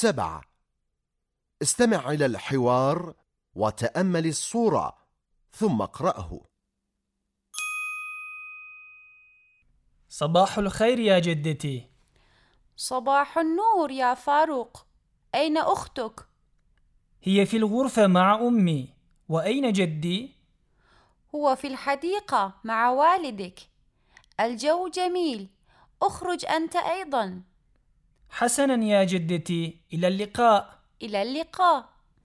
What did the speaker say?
سبعة استمع إلى الحوار وتأمل الصورة ثم اقرأه. صباح الخير يا جدتي. صباح النور يا فاروق. أين أختك؟ هي في الغرفة مع أمي. وأين جدي؟ هو في الحديقة مع والدك. الجو جميل. أخرج أنت أيضا. حسنا يا جدتي إلى اللقاء. إلى اللقاء.